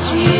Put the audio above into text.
watch you.